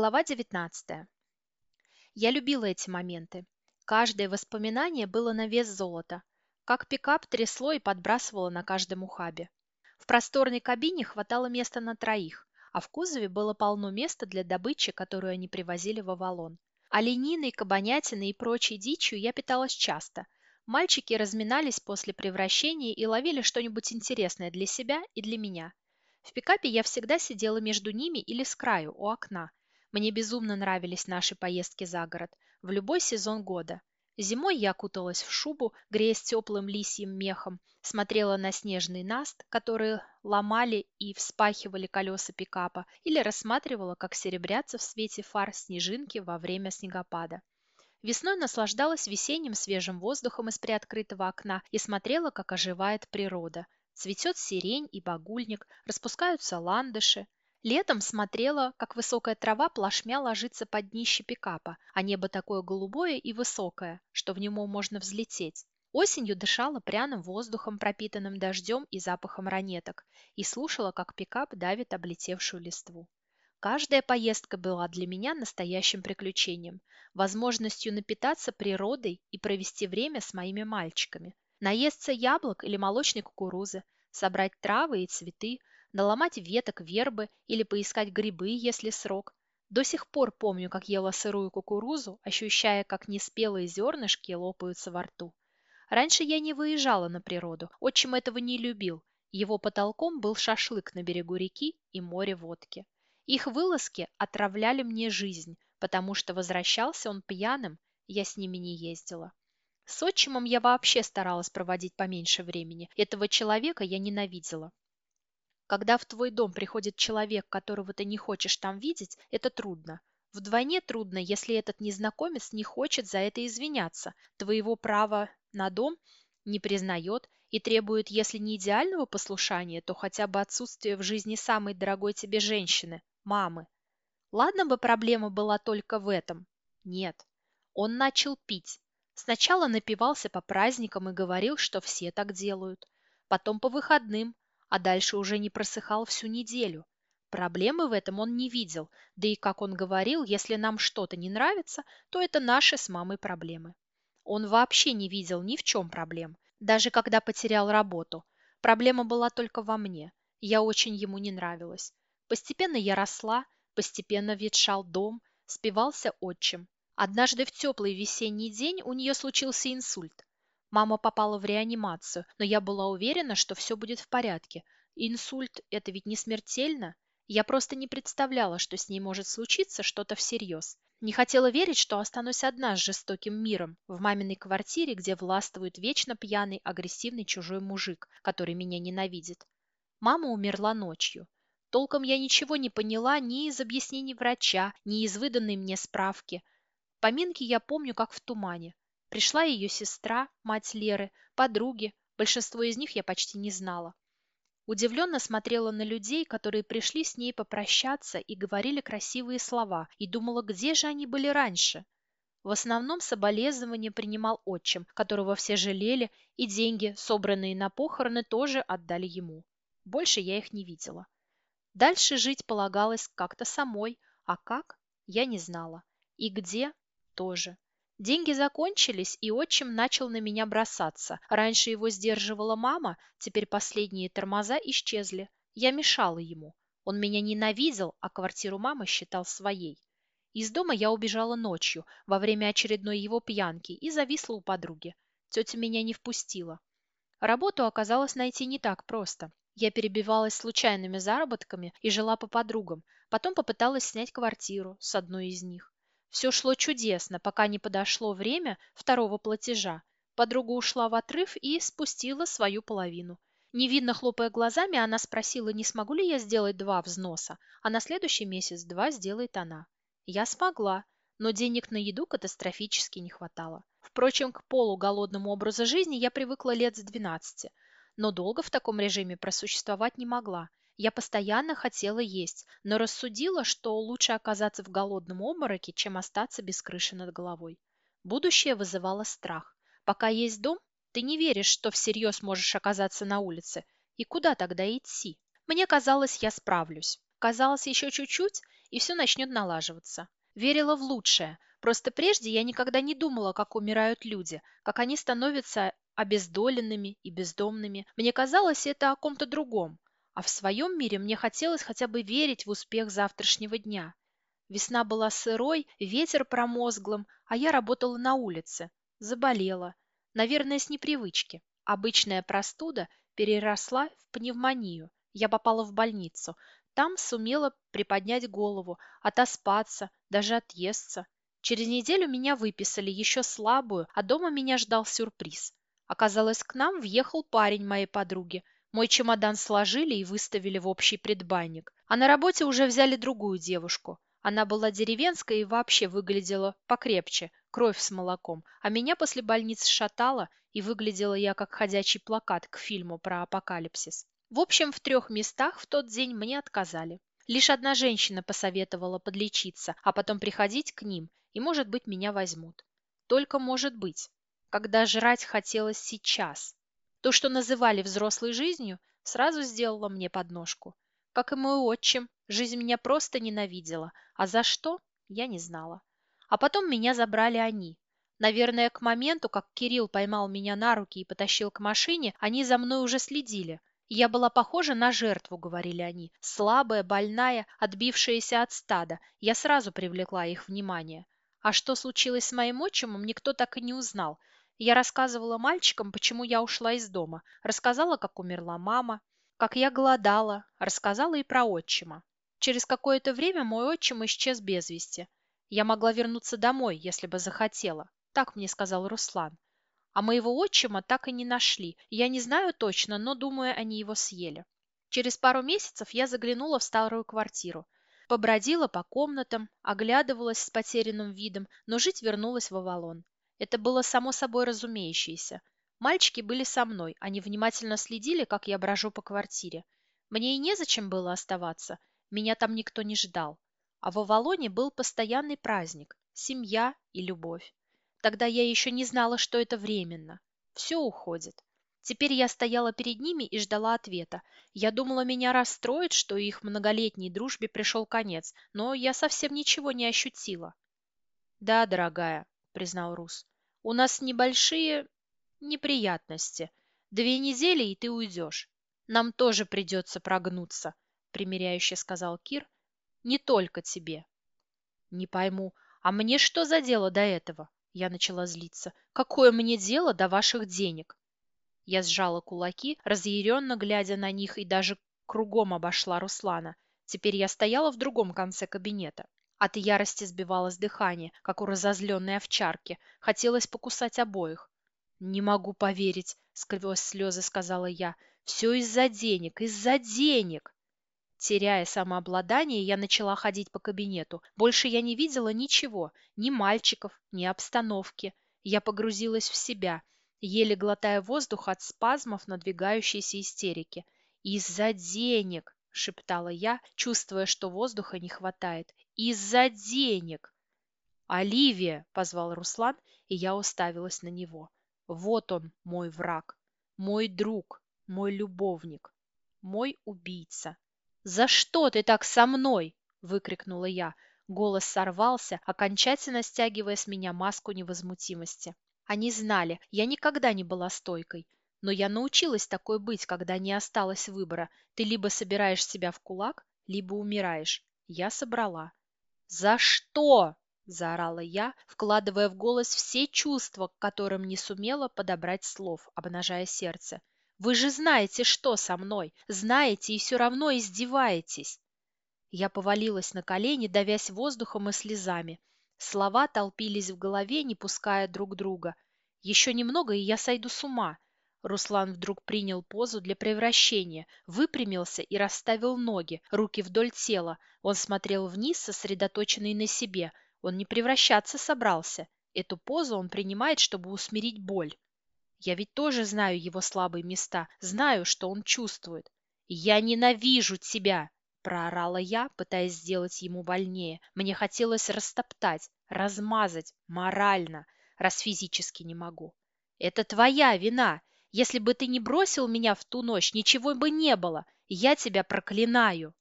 Глава 19. Я любила эти моменты. Каждое воспоминание было на вес золота. Как пикап трясло и подбрасывало на каждом ухабе. В просторной кабине хватало места на троих, а в кузове было полно места для добычи, которую они привозили в Авалон. Олениной, кабанятиной и прочей дичью я питалась часто. Мальчики разминались после превращения и ловили что-нибудь интересное для себя и для меня. В пикапе я всегда сидела между ними или с краю, у окна, мне безумно нравились наши поездки за город, в любой сезон года. Зимой я куталась в шубу, греясь теплым лисьим мехом, смотрела на снежный наст, который ломали и вспахивали колеса пикапа, или рассматривала, как серебрятся в свете фар снежинки во время снегопада. Весной наслаждалась весенним свежим воздухом из приоткрытого окна и смотрела, как оживает природа. Цветет сирень и багульник, распускаются ландыши. Летом смотрела, как высокая трава плашмя ложится под днище пикапа, а небо такое голубое и высокое, что в него можно взлететь. Осенью дышала пряным воздухом, пропитанным дождем и запахом ранеток, и слушала, как пикап давит облетевшую листву. Каждая поездка была для меня настоящим приключением, возможностью напитаться природой и провести время с моими мальчиками, наесться яблок или молочной кукурузы, собрать травы и цветы, наломать веток вербы или поискать грибы, если срок. До сих пор помню, как ела сырую кукурузу, ощущая, как неспелые зернышки лопаются во рту. Раньше я не выезжала на природу, отчим этого не любил. Его потолком был шашлык на берегу реки и море водки. Их вылазки отравляли мне жизнь, потому что возвращался он пьяным, я с ними не ездила. С отчимом я вообще старалась проводить поменьше времени. Этого человека я ненавидела. Когда в твой дом приходит человек, которого ты не хочешь там видеть, это трудно. Вдвойне трудно, если этот незнакомец не хочет за это извиняться, твоего права на дом не признает и требует, если не идеального послушания, то хотя бы отсутствия в жизни самой дорогой тебе женщины, мамы. Ладно бы проблема была только в этом. Нет. Он начал пить. Сначала напивался по праздникам и говорил, что все так делают. Потом по выходным, а дальше уже не просыхал всю неделю. Проблемы в этом он не видел, да и, как он говорил, если нам что-то не нравится, то это наши с мамой проблемы. Он вообще не видел ни в чем проблем, даже когда потерял работу. Проблема была только во мне. Я очень ему не нравилась. Постепенно я росла, постепенно ветшал дом, спивался отчим. Однажды в теплый весенний день у нее случился инсульт. Мама попала в реанимацию, но я была уверена, что все будет в порядке. Инсульт – это ведь не смертельно. Я просто не представляла, что с ней может случиться что-то всерьез. Не хотела верить, что останусь одна с жестоким миром в маминой квартире, где властвует вечно пьяный, агрессивный чужой мужик, который меня ненавидит. Мама умерла ночью. Толком я ничего не поняла ни из объяснений врача, ни из выданной мне справки. Поминки я помню, как в тумане. Пришла ее сестра, мать Леры, подруги, большинство из них я почти не знала. Удивленно смотрела на людей, которые пришли с ней попрощаться и говорили красивые слова, и думала, где же они были раньше. В основном соболезнования принимал отчим, которого все жалели, и деньги, собранные на похороны, тоже отдали ему. Больше я их не видела. Дальше жить полагалось как-то самой, а как – я не знала. И где – тоже. Деньги закончились, и отчим начал на меня бросаться. Раньше его сдерживала мама, теперь последние тормоза исчезли. Я мешала ему. Он меня ненавидел, а квартиру мамы считал своей. Из дома я убежала ночью, во время очередной его пьянки, и зависла у подруги. Тетя меня не впустила. Работу оказалось найти не так просто. Я перебивалась случайными заработками и жила по подругам. Потом попыталась снять квартиру с одной из них. Все шло чудесно, пока не подошло время второго платежа. Подруга ушла в отрыв и спустила свою половину. Невидно хлопая глазами, она спросила, не смогу ли я сделать два взноса, а на следующий месяц два сделает она. Я смогла, но денег на еду катастрофически не хватало. Впрочем, к полуголодному образу жизни я привыкла лет с 12, но долго в таком режиме просуществовать не могла. Я постоянно хотела есть, но рассудила, что лучше оказаться в голодном обмороке, чем остаться без крыши над головой. Будущее вызывало страх. Пока есть дом, ты не веришь, что всерьез можешь оказаться на улице. И куда тогда идти? Мне казалось, я справлюсь. Казалось, еще чуть-чуть, и все начнет налаживаться. Верила в лучшее. Просто прежде я никогда не думала, как умирают люди, как они становятся обездоленными и бездомными. Мне казалось это о ком-то другом. А в своем мире мне хотелось хотя бы верить в успех завтрашнего дня. Весна была сырой, ветер промозглым, а я работала на улице. Заболела. Наверное, с непривычки. Обычная простуда переросла в пневмонию. Я попала в больницу. Там сумела приподнять голову, отоспаться, даже отъесться. Через неделю меня выписали, еще слабую, а дома меня ждал сюрприз. Оказалось, к нам въехал парень моей подруги. Мой чемодан сложили и выставили в общий предбанник. А на работе уже взяли другую девушку. Она была деревенская и вообще выглядела покрепче, кровь с молоком, а меня после больницы шатало, и выглядела я как ходячий плакат к фильму про апокалипсис. В общем, в трех местах в тот день мне отказали. Лишь одна женщина посоветовала подлечиться, а потом приходить к ним, и, может быть, меня возьмут. Только может быть, когда жрать хотелось сейчас. То, что называли взрослой жизнью, сразу сделало мне подножку. Как и мой отчим, жизнь меня просто ненавидела, а за что – я не знала. А потом меня забрали они. Наверное, к моменту, как Кирилл поймал меня на руки и потащил к машине, они за мной уже следили. Я была похожа на жертву, говорили они. Слабая, больная, отбившаяся от стада. Я сразу привлекла их внимание. А что случилось с моим отчимом, никто так и не узнал. Я рассказывала мальчикам, почему я ушла из дома. Рассказала, как умерла мама, как я голодала. Рассказала и про отчима. Через какое-то время мой отчим исчез без вести. Я могла вернуться домой, если бы захотела. Так мне сказал Руслан. А моего отчима так и не нашли. Я не знаю точно, но думаю, они его съели. Через пару месяцев я заглянула в старую квартиру. Побродила по комнатам, оглядывалась с потерянным видом, но жить вернулась в Авалон. Это было само собой разумеющееся. Мальчики были со мной, они внимательно следили, как я брожу по квартире. Мне и незачем было оставаться, меня там никто не ждал. А в Авалоне был постоянный праздник – семья и любовь. Тогда я еще не знала, что это временно. Все уходит. Теперь я стояла перед ними и ждала ответа. Я думала, меня расстроит, что их многолетней дружбе пришел конец, но я совсем ничего не ощутила. «Да, дорогая», — признал Рус, — «у нас небольшие неприятности. Две недели, и ты уйдешь. Нам тоже придется прогнуться», — примиряюще сказал Кир, не только тебе. Не пойму, а мне что за дело до этого? Я начала злиться. Какое мне дело до ваших денег? Я сжала кулаки, разъяренно глядя на них и даже кругом обошла Руслана. Теперь я стояла в другом конце кабинета. От ярости сбивалось дыхание, как у разозленной овчарки. Хотелось покусать обоих. «Не могу поверить», — сквозь слезы сказала я. «Все из-за денег, из-за денег!» Теряя самообладание, я начала ходить по кабинету. Больше я не видела ничего, ни мальчиков, ни обстановки. Я погрузилась в себя, еле глотая воздух от спазмов надвигающейся истерики. «Из-за денег!» — шептала я, чувствуя, что воздуха не хватает. «Из-за денег!» «Оливия!» — позвал Руслан, и я уставилась на него. «Вот он, мой враг, мой друг, мой любовник, мой убийца!» «За что ты так со мной?» – выкрикнула я. Голос сорвался, окончательно стягивая с меня маску невозмутимости. Они знали, я никогда не была стойкой. Но я научилась такой быть, когда не осталось выбора. Ты либо собираешь себя в кулак, либо умираешь. Я собрала. «За что?» – заорала я, вкладывая в голос все чувства, к которым не сумела подобрать слов, обнажая сердце. Вы же знаете, что со мной. Знаете и все равно издеваетесь. Я повалилась на колени, давясь воздухом и слезами. Слова толпились в голове, не пуская друг друга. Еще немного, и я сойду с ума. Руслан вдруг принял позу для превращения, выпрямился и расставил ноги, руки вдоль тела. Он смотрел вниз, сосредоточенный на себе. Он не превращаться собрался. Эту позу он принимает, чтобы усмирить боль. Я ведь тоже знаю его слабые места, знаю, что он чувствует. «Я ненавижу тебя!» – проорала я, пытаясь сделать ему больнее. Мне хотелось растоптать, размазать, морально, раз физически не могу. «Это твоя вина! Если бы ты не бросил меня в ту ночь, ничего бы не было! Я тебя проклинаю!»